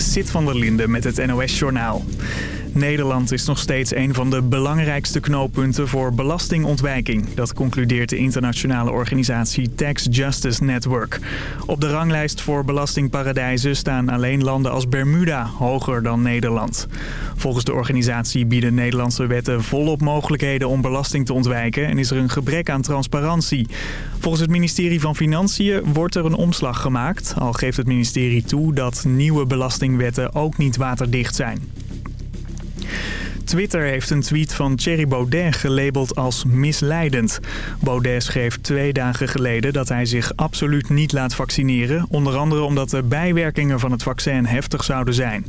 Sit van der Linde met het NOS-journaal. Nederland is nog steeds een van de belangrijkste knooppunten voor belastingontwijking. Dat concludeert de internationale organisatie Tax Justice Network. Op de ranglijst voor belastingparadijzen staan alleen landen als Bermuda hoger dan Nederland. Volgens de organisatie bieden Nederlandse wetten volop mogelijkheden om belasting te ontwijken... en is er een gebrek aan transparantie. Volgens het ministerie van Financiën wordt er een omslag gemaakt... al geeft het ministerie toe dat nieuwe belastingwetten ook niet waterdicht zijn. Twitter heeft een tweet van Thierry Baudet gelabeld als misleidend. Baudet schreef twee dagen geleden dat hij zich absoluut niet laat vaccineren. Onder andere omdat de bijwerkingen van het vaccin heftig zouden zijn.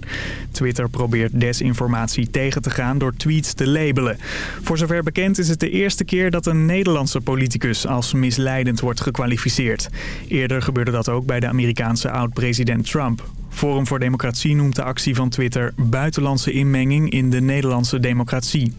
Twitter probeert desinformatie tegen te gaan door tweets te labelen. Voor zover bekend is het de eerste keer dat een Nederlandse politicus als misleidend wordt gekwalificeerd. Eerder gebeurde dat ook bij de Amerikaanse oud-president Trump. Forum voor Democratie noemt de actie van Twitter buitenlandse inmenging in de Nederlandse democratie.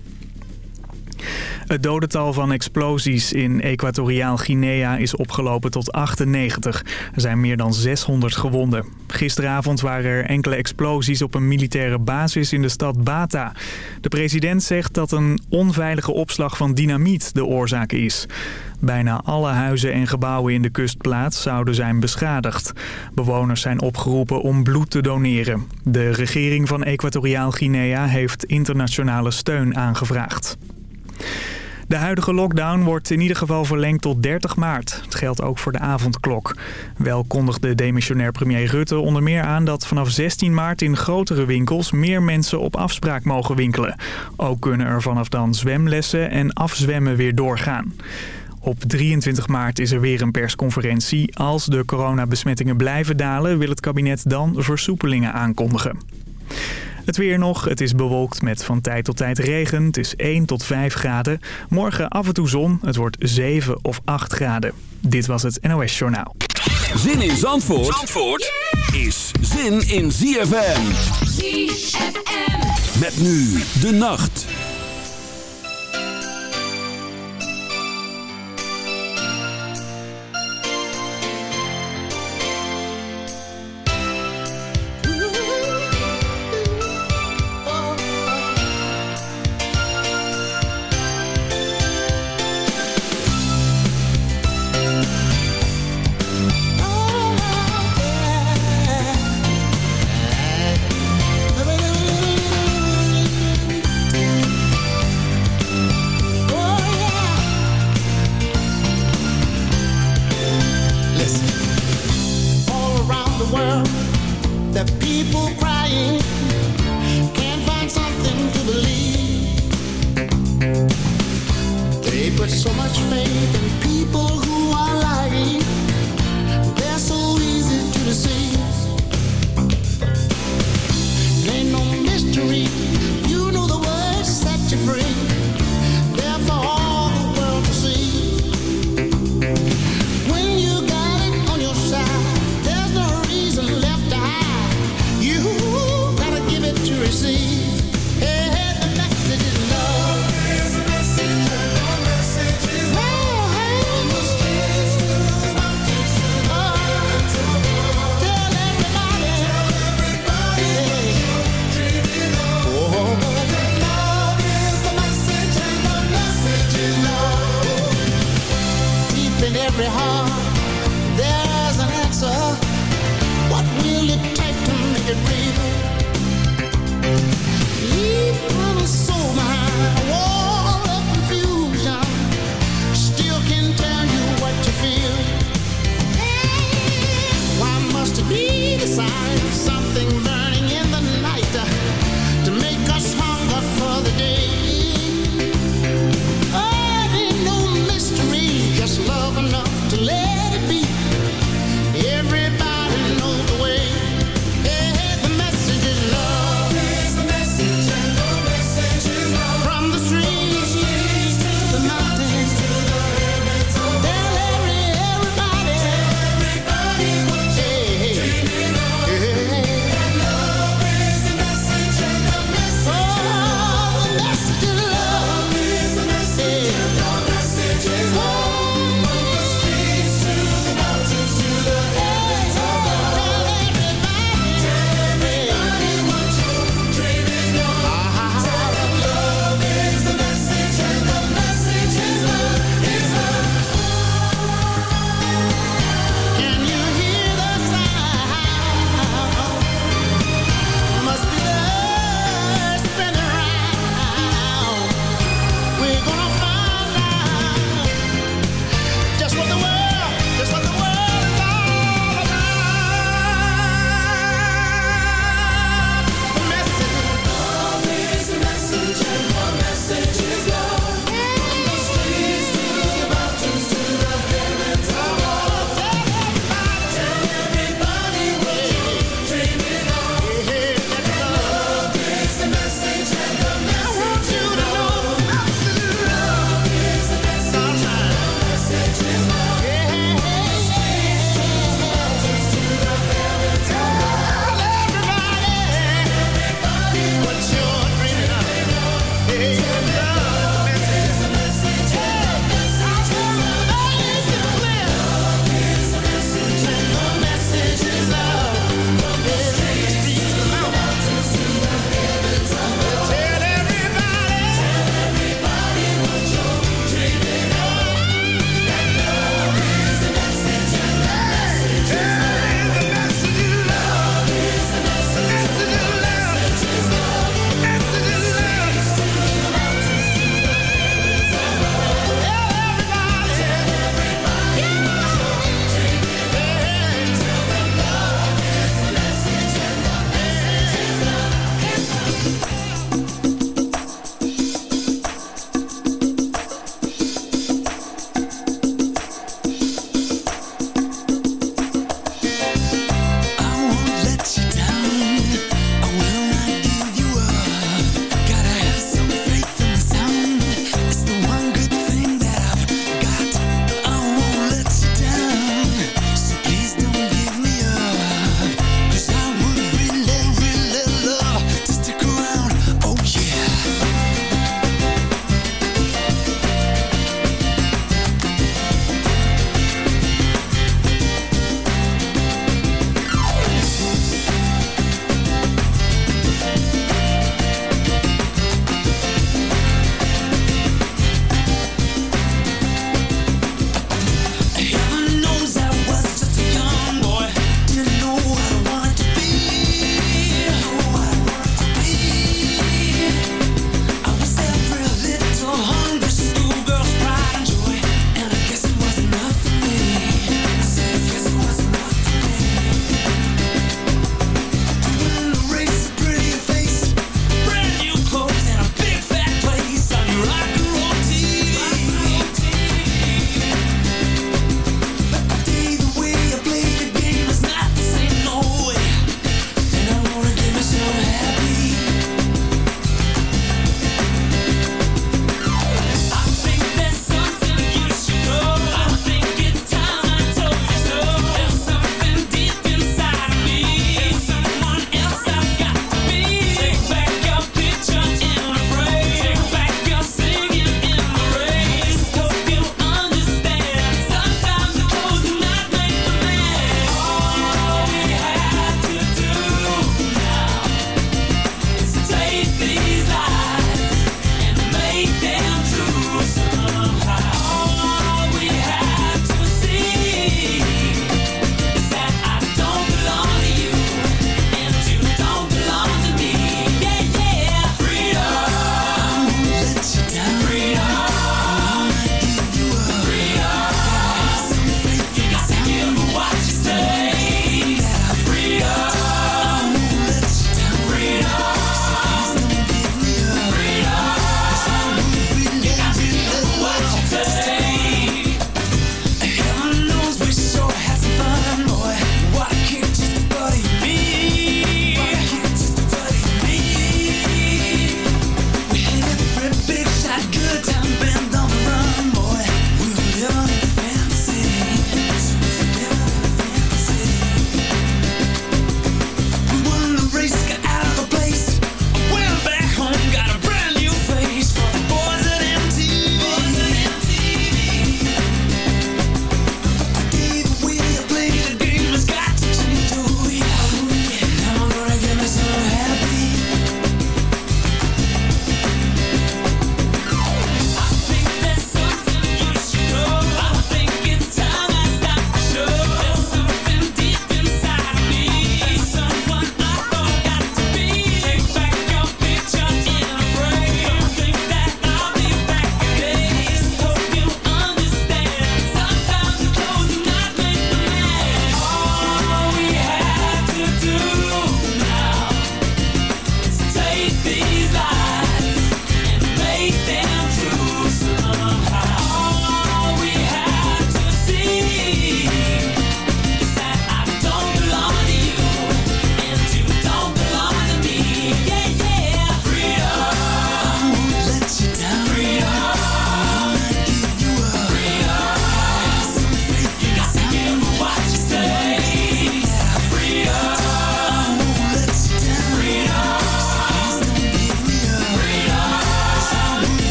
Het dodental van explosies in Equatoriaal Guinea is opgelopen tot 98. Er zijn meer dan 600 gewonden. Gisteravond waren er enkele explosies op een militaire basis in de stad Bata. De president zegt dat een onveilige opslag van dynamiet de oorzaak is. Bijna alle huizen en gebouwen in de kustplaats zouden zijn beschadigd. Bewoners zijn opgeroepen om bloed te doneren. De regering van Equatoriaal Guinea heeft internationale steun aangevraagd. De huidige lockdown wordt in ieder geval verlengd tot 30 maart. Het geldt ook voor de avondklok. Wel kondigde demissionair premier Rutte onder meer aan dat vanaf 16 maart in grotere winkels meer mensen op afspraak mogen winkelen. Ook kunnen er vanaf dan zwemlessen en afzwemmen weer doorgaan. Op 23 maart is er weer een persconferentie. Als de coronabesmettingen blijven dalen wil het kabinet dan versoepelingen aankondigen. Het weer nog. Het is bewolkt met van tijd tot tijd regen. Het is 1 tot 5 graden. Morgen af en toe zon. Het wordt 7 of 8 graden. Dit was het NOS Journaal. Zin in Zandvoort, Zandvoort is zin in ZFM. ZFM. Met nu de nacht.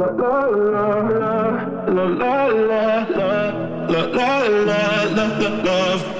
La la la la la la la la la la la love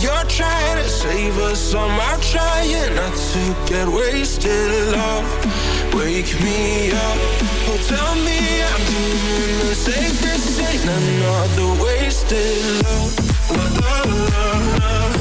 you're trying to save us, I'm trying not to get wasted. Love, wake me up. Oh, tell me I'm doing the safest. Ain't another wasted love. La, la, la,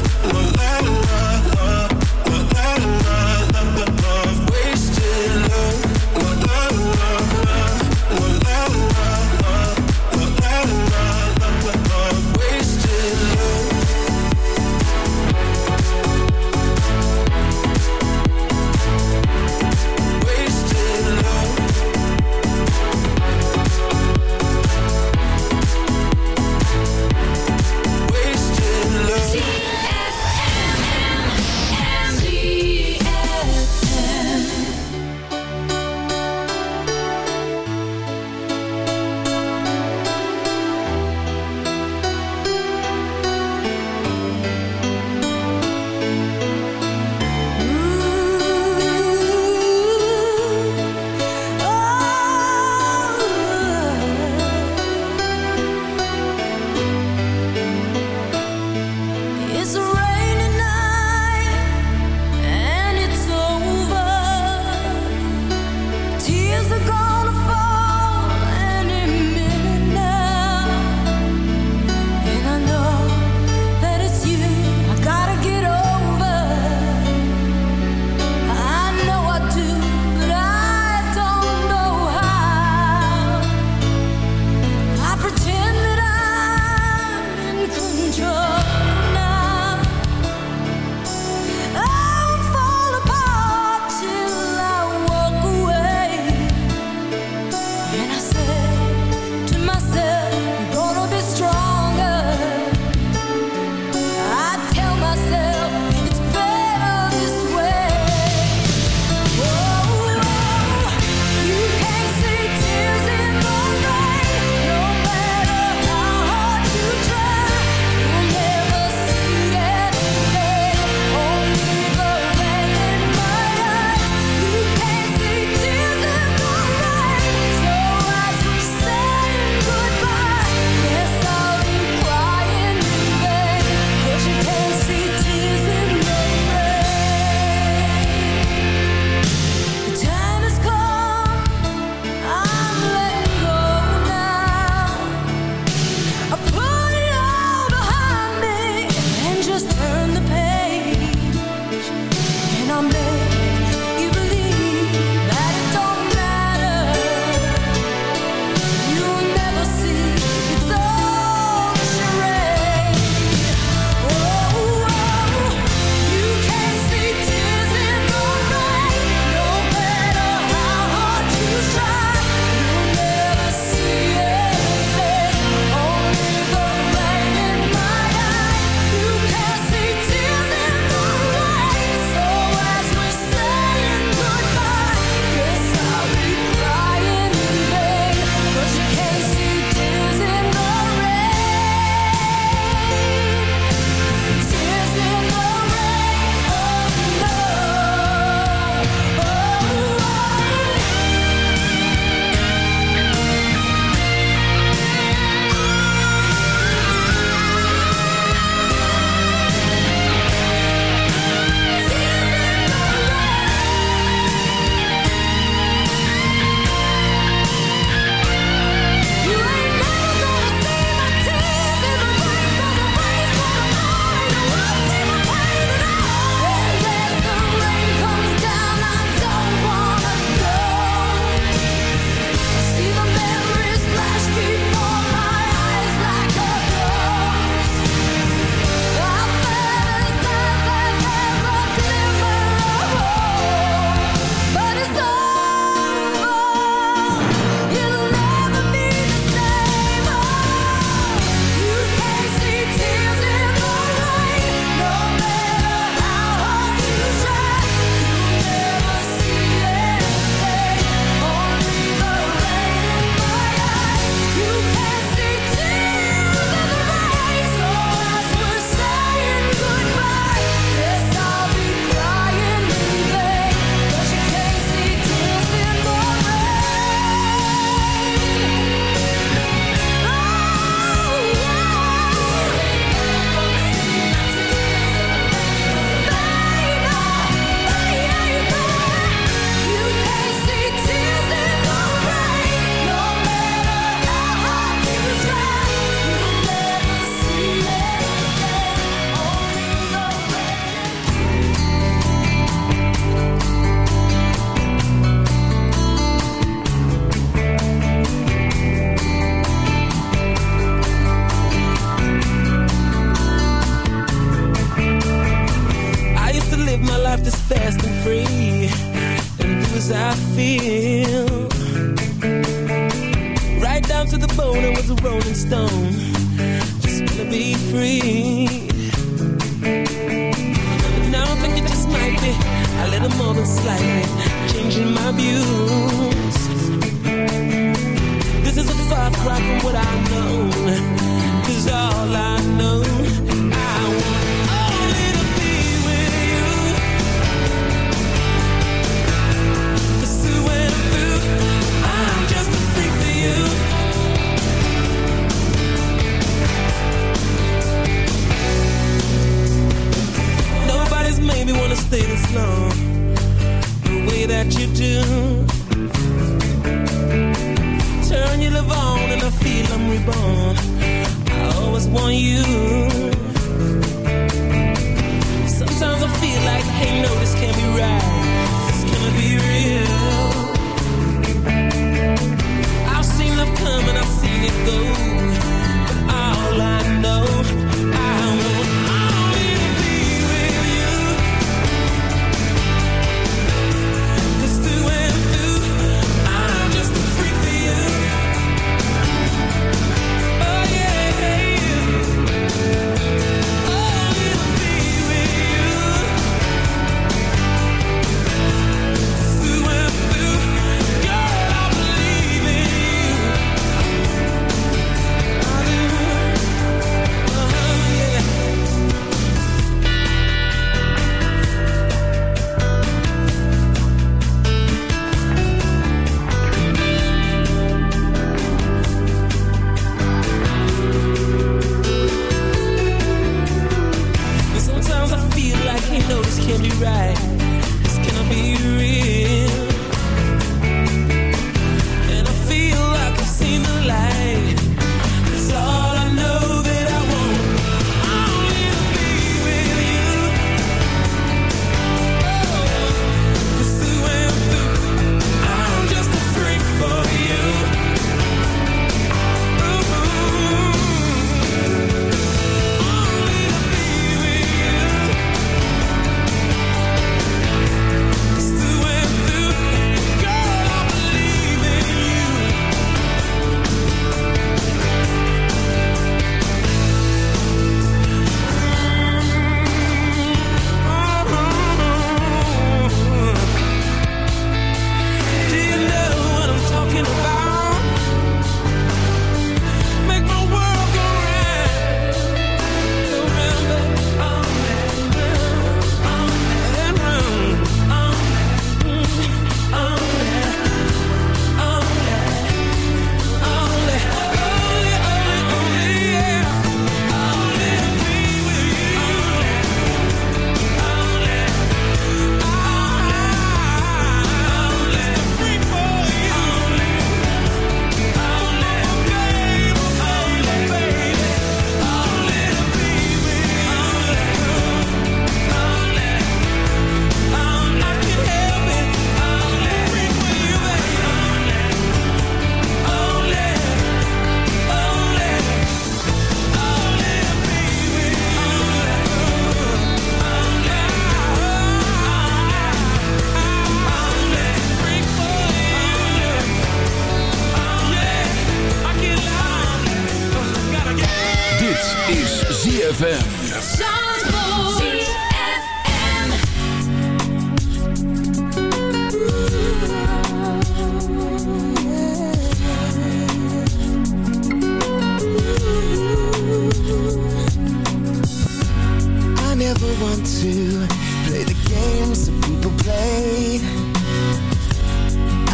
ever want to play the games that people play.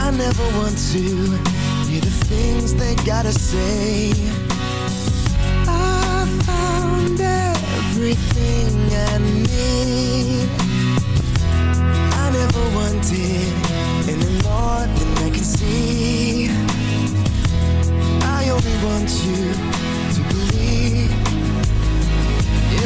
I never want to hear the things they gotta say. I found everything I need. I never wanted any more than I can see. I only want you.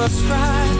us right.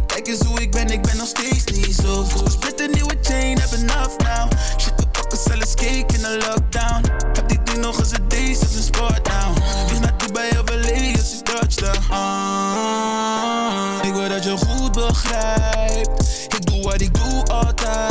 Kijk eens hoe ik ben, ik ben nog steeds niet zo goed. Split een nieuwe chain, heb enough now. Shit, we pakken zelfs cake in de lockdown. Heb die ding nog eens een deze is een sport now. Dus naar Dubai of LA als ik touchdown. Ah, ik wil dat je goed begrijpt. Ik doe wat ik doe altijd.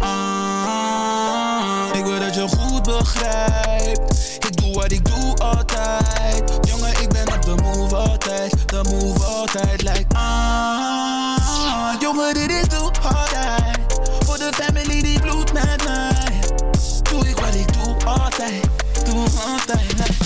Ah, ik wil dat je goed begrijpt. Ik doe wat ik doe altijd. Jongen, ik ben op de move altijd. De move altijd, like ah. Jongen, dit is doe altijd. Voor de family die bloed met mij. Doe ik wat ik doe altijd. Doe altijd, like.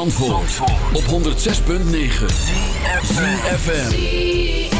Op 106.9 FM.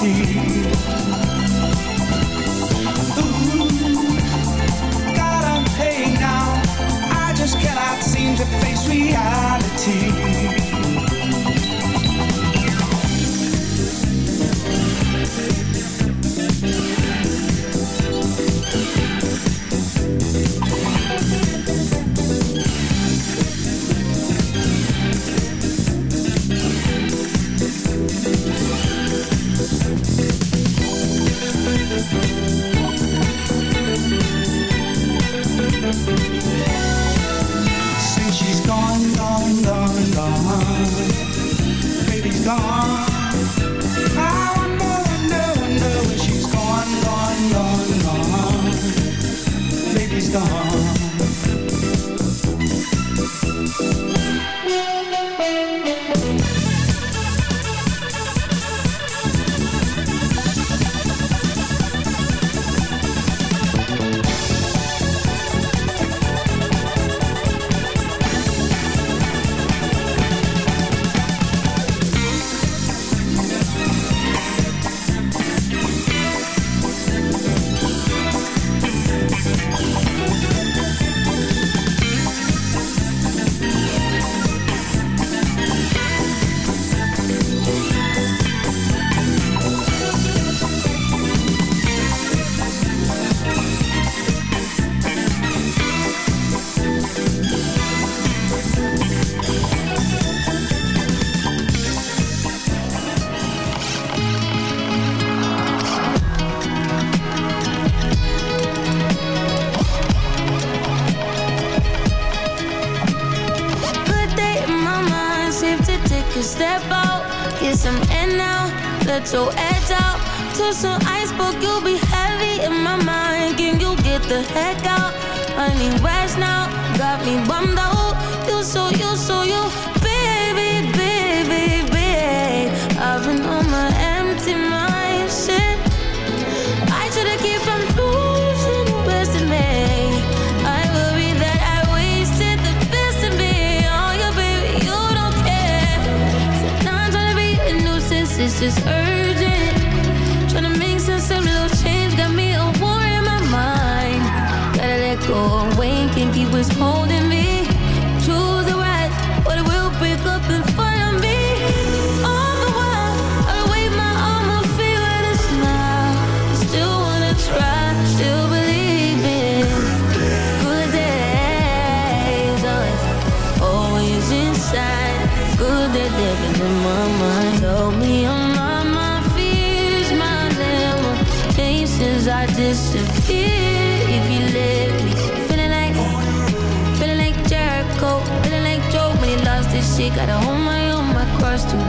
see.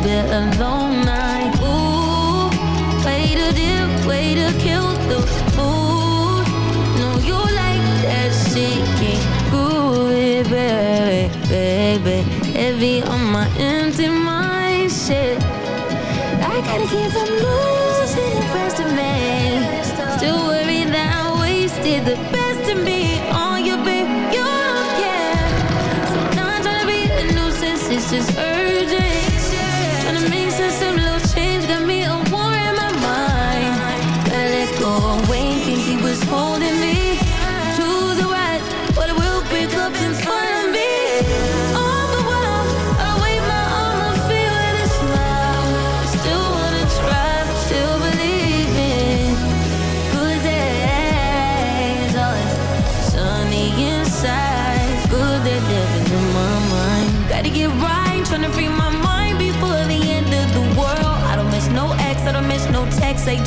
a way to way to kill the mood. You like that baby. Heavy on my empty mind, shit. I gotta keep from losing the of me. Still that I wasted the best me on you, babe. You don't care. I'm be a nuisance, it's just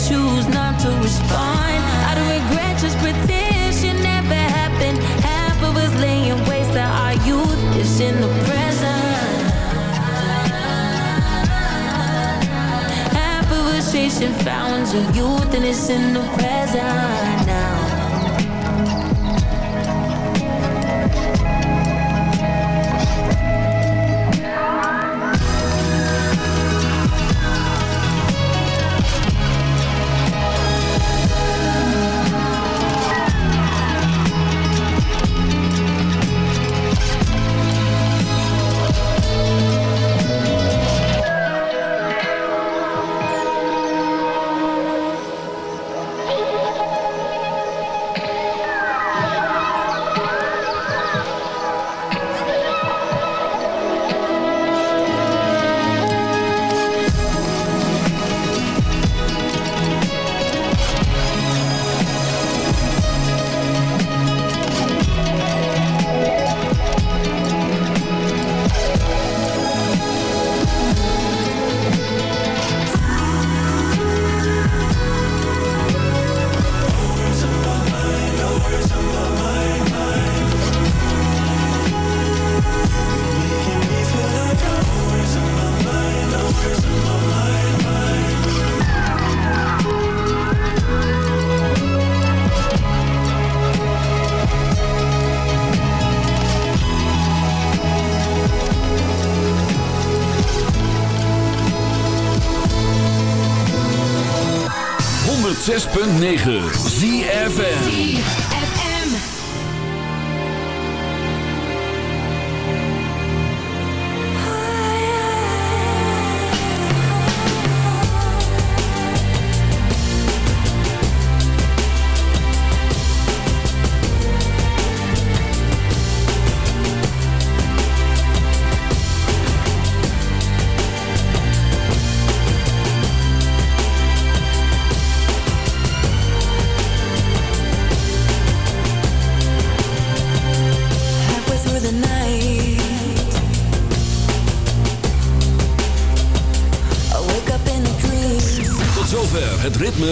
choose not to respond. I don't regret, just pretend shit never happened. Half of us laying waste of our youth is in the present. Half of us chasing fountains of youth and it's in the present.